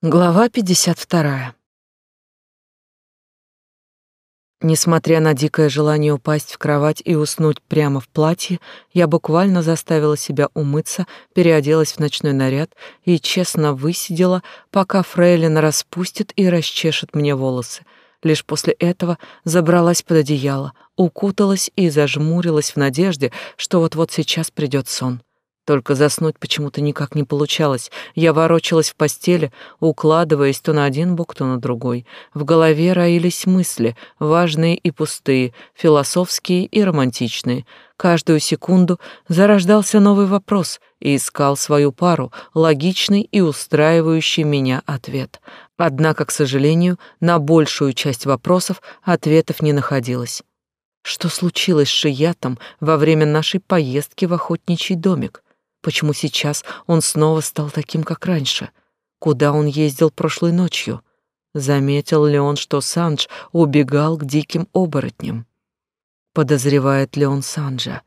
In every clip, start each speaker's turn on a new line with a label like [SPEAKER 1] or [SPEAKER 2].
[SPEAKER 1] Глава 52. Несмотря на дикое желание упасть в кровать и уснуть прямо в платье, я буквально заставила себя умыться, переоделась в ночной наряд и честно высидела, пока фрейлина распустит и расчешет мне волосы. Лишь после этого забралась под одеяло, укуталась и зажмурилась в надежде, что вот-вот сейчас придет сон. Только заснуть почему-то никак не получалось. Я ворочалась в постели, укладываясь то на один бок, то на другой. В голове роились мысли, важные и пустые, философские и романтичные. Каждую секунду зарождался новый вопрос и искал свою пару, логичный и устраивающий меня ответ. Однако, к сожалению, на большую часть вопросов ответов не находилось. Что случилось с Шиятом во время нашей поездки в охотничий домик? Почему сейчас он снова стал таким, как раньше? Куда он ездил прошлой ночью? Заметил ли он, что Сандж убегал к диким оборотням? Подозревает ли он Санджа?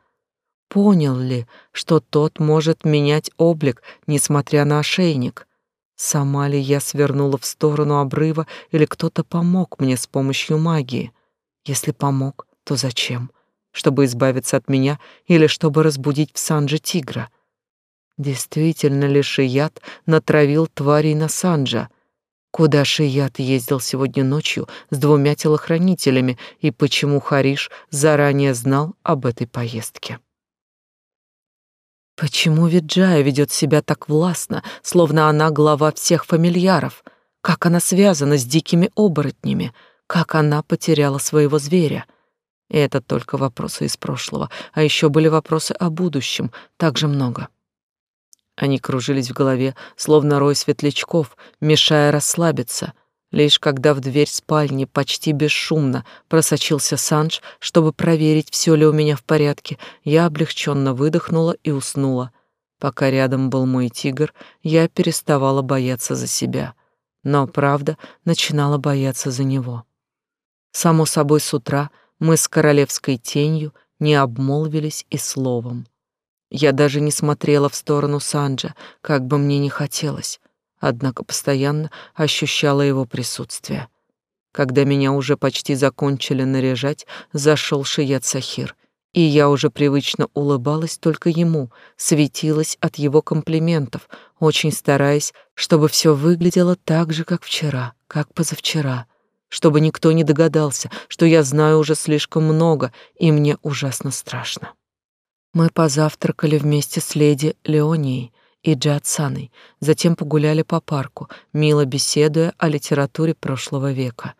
[SPEAKER 1] Понял ли, что тот может менять облик, несмотря на ошейник? Сама ли я свернула в сторону обрыва или кто-то помог мне с помощью магии? Если помог, то зачем? Чтобы избавиться от меня или чтобы разбудить в Сандже тигра? — Действительно ли Шият натравил тварей на Санджа? Куда Шият ездил сегодня ночью с двумя телохранителями и почему Хариш заранее знал об этой поездке? Почему Виджая ведет себя так властно, словно она глава всех фамильяров? Как она связана с дикими оборотнями? Как она потеряла своего зверя? И это только вопросы из прошлого, а еще были вопросы о будущем, также много. Они кружились в голове, словно рой светлячков, мешая расслабиться. Лишь когда в дверь спальни почти бесшумно просочился Санж, чтобы проверить, все ли у меня в порядке, я облегченно выдохнула и уснула. Пока рядом был мой тигр, я переставала бояться за себя. Но, правда, начинала бояться за него. Само собой, с утра мы с королевской тенью не обмолвились и словом. Я даже не смотрела в сторону Санджа, как бы мне ни хотелось, однако постоянно ощущала его присутствие. Когда меня уже почти закончили наряжать, зашел Шият Сахир, и я уже привычно улыбалась только ему, светилась от его комплиментов, очень стараясь, чтобы все выглядело так же, как вчера, как позавчера, чтобы никто не догадался, что я знаю уже слишком много, и мне ужасно страшно. Мы позавтракали вместе с леди Леонией и Джатсаной, затем погуляли по парку, мило беседуя о литературе прошлого века.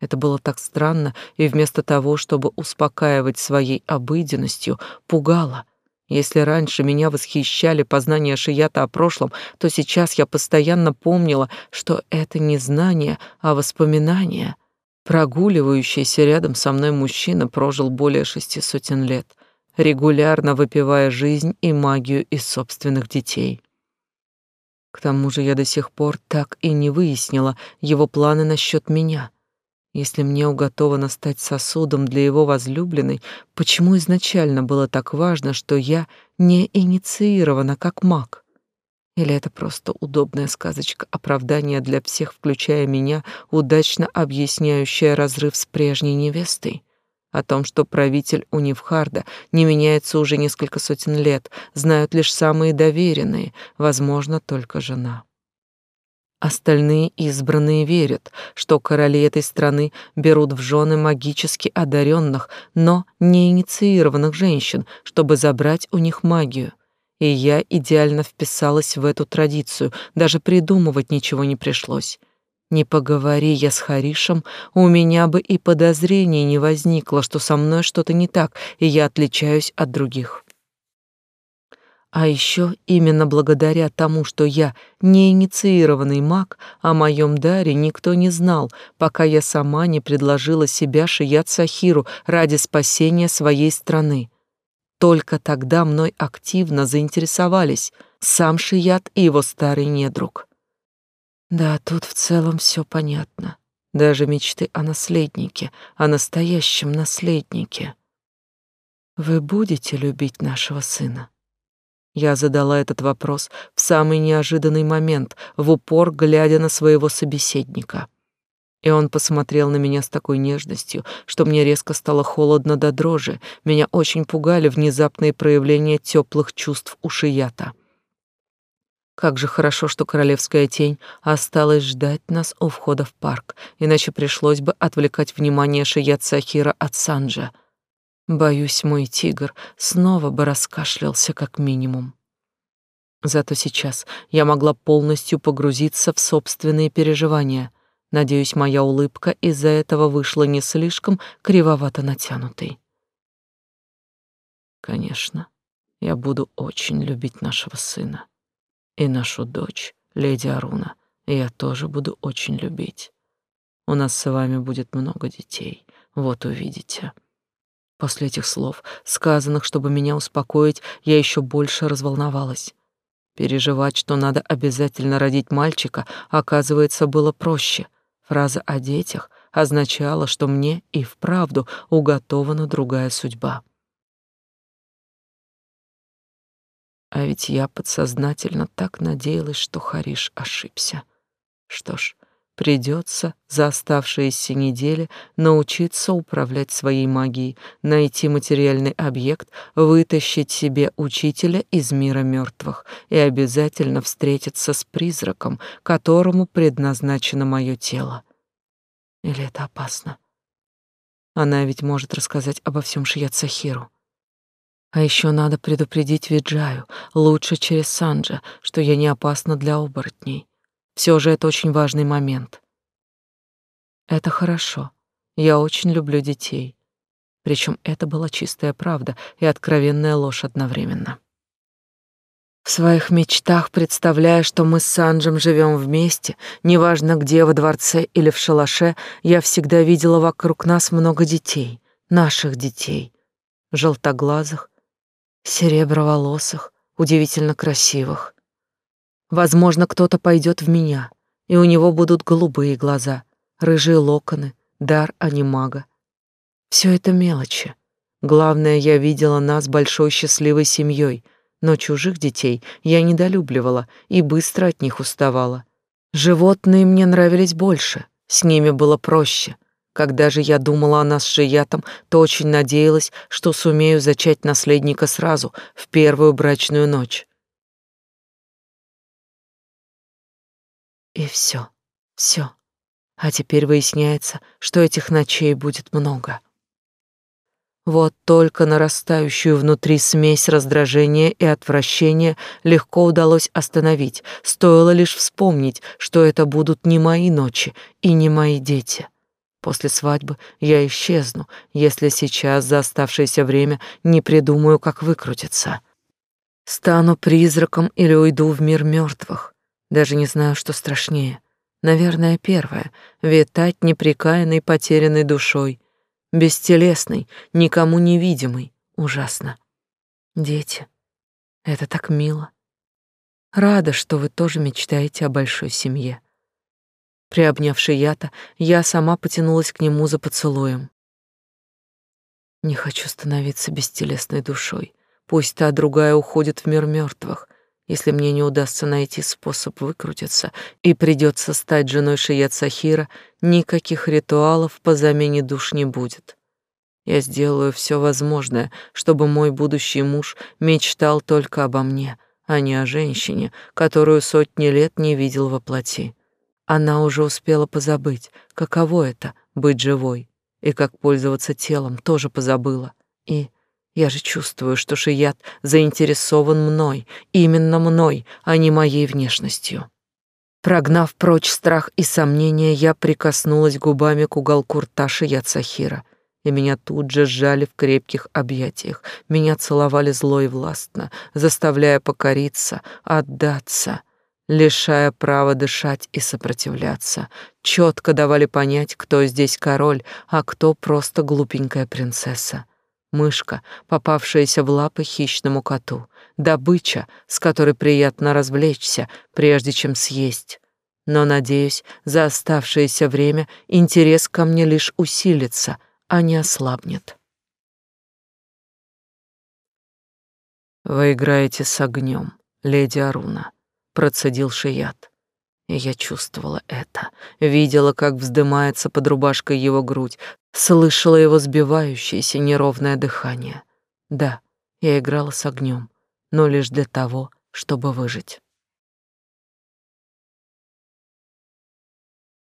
[SPEAKER 1] Это было так странно, и вместо того, чтобы успокаивать своей обыденностью, пугало. Если раньше меня восхищали познания Шията о прошлом, то сейчас я постоянно помнила, что это не знание, а воспоминание. Прогуливающийся рядом со мной мужчина прожил более шести сотен лет — регулярно выпивая жизнь и магию из собственных детей. К тому же я до сих пор так и не выяснила его планы насчет меня. Если мне уготовано стать сосудом для его возлюбленной, почему изначально было так важно, что я не инициирована как маг? Или это просто удобная сказочка оправдания для всех, включая меня, удачно объясняющая разрыв с прежней невестой? О том, что правитель Унивхарда не меняется уже несколько сотен лет, знают лишь самые доверенные, возможно, только жена. Остальные избранные верят, что короли этой страны берут в жены магически одаренных, но не инициированных женщин, чтобы забрать у них магию. И я идеально вписалась в эту традицию, даже придумывать ничего не пришлось. Не поговори я с Харишем, у меня бы и подозрений не возникло, что со мной что-то не так, и я отличаюсь от других. А еще именно благодаря тому, что я не инициированный маг, о моем даре никто не знал, пока я сама не предложила себя Шият Сахиру ради спасения своей страны. Только тогда мной активно заинтересовались сам Шият и его старый недруг. Да, тут в целом все понятно. Даже мечты о наследнике, о настоящем наследнике. Вы будете любить нашего сына? Я задала этот вопрос в самый неожиданный момент, в упор глядя на своего собеседника. И он посмотрел на меня с такой нежностью, что мне резко стало холодно до дрожи. Меня очень пугали внезапные проявления теплых чувств у Шията. Как же хорошо, что королевская тень осталась ждать нас у входа в парк, иначе пришлось бы отвлекать внимание Шият Сахира от Санджа — Боюсь, мой тигр снова бы раскашлялся как минимум. Зато сейчас я могла полностью погрузиться в собственные переживания. Надеюсь, моя улыбка из-за этого вышла не слишком кривовато натянутой. Конечно, я буду очень любить нашего сына. И нашу дочь, леди Аруна, я тоже буду очень любить. У нас с вами будет много детей, вот увидите. После этих слов, сказанных, чтобы меня успокоить, я еще больше разволновалась. Переживать, что надо обязательно родить мальчика, оказывается, было проще. Фраза о детях означала, что мне и вправду уготована другая судьба. А ведь я подсознательно так надеялась, что Хариш ошибся. Что ж, Придется за оставшиеся недели научиться управлять своей магией, найти материальный объект, вытащить себе учителя из мира мертвых и обязательно встретиться с призраком, которому предназначено мое тело. Или это опасно? Она ведь может рассказать обо всем Шият Сахиру. А еще надо предупредить Виджаю, лучше через Санджа, что я не опасна для оборотней. Все же это очень важный момент. Это хорошо. Я очень люблю детей. Причем это была чистая правда и откровенная ложь одновременно. В своих мечтах, представляя, что мы с Санджем живем вместе, неважно где, во дворце или в шалаше, я всегда видела вокруг нас много детей, наших детей, желтоглазых, сереброволосых, удивительно красивых. Возможно, кто-то пойдет в меня, и у него будут голубые глаза, рыжие локоны, дар анимага. Все это мелочи. Главное, я видела нас большой счастливой семьей, но чужих детей я недолюбливала и быстро от них уставала. Животные мне нравились больше, с ними было проще. Когда же я думала о нас с Жиятом, то очень надеялась, что сумею зачать наследника сразу, в первую брачную ночь. И все, все. А теперь выясняется, что этих ночей будет много. Вот только нарастающую внутри смесь раздражения и отвращения легко удалось остановить, стоило лишь вспомнить, что это будут не мои ночи и не мои дети. После свадьбы я исчезну, если сейчас за оставшееся время не придумаю, как выкрутиться. Стану призраком или уйду в мир мертвых. Даже не знаю, что страшнее. Наверное, первое — витать непрекаянной потерянной душой, бестелесной, никому невидимой. Ужасно. Дети, это так мило. Рада, что вы тоже мечтаете о большой семье. Приобнявши Ята, я сама потянулась к нему за поцелуем. Не хочу становиться бестелесной душой. Пусть та другая уходит в мир мертвых, если мне не удастся найти способ выкрутиться и придется стать женой Шият Сахира, никаких ритуалов по замене душ не будет. Я сделаю все возможное, чтобы мой будущий муж мечтал только обо мне, а не о женщине, которую сотни лет не видел во плоти. Она уже успела позабыть, каково это — быть живой, и как пользоваться телом тоже позабыла. И я же чувствую, что Шият заинтересован мной, именно мной, а не моей внешностью. Прогнав прочь страх и сомнения, я прикоснулась губами к уголку рта Шият Сахира, и меня тут же сжали в крепких объятиях. Меня целовали зло и властно, заставляя покориться, отдаться, лишая права дышать и сопротивляться. Четко давали понять, кто здесь король, а кто просто глупенькая принцесса мышка, попавшаяся в лапы хищному коту, добыча, с которой приятно развлечься, прежде чем съесть. Но, надеюсь, за оставшееся время интерес ко мне лишь усилится, а не ослабнет. Вы играете с огнем, леди Аруна, процедил Шият. Я чувствовала это, видела, как вздымается под рубашкой его грудь, слышала его сбивающееся неровное дыхание. Да, я играла с огнем, но лишь для того, чтобы выжить.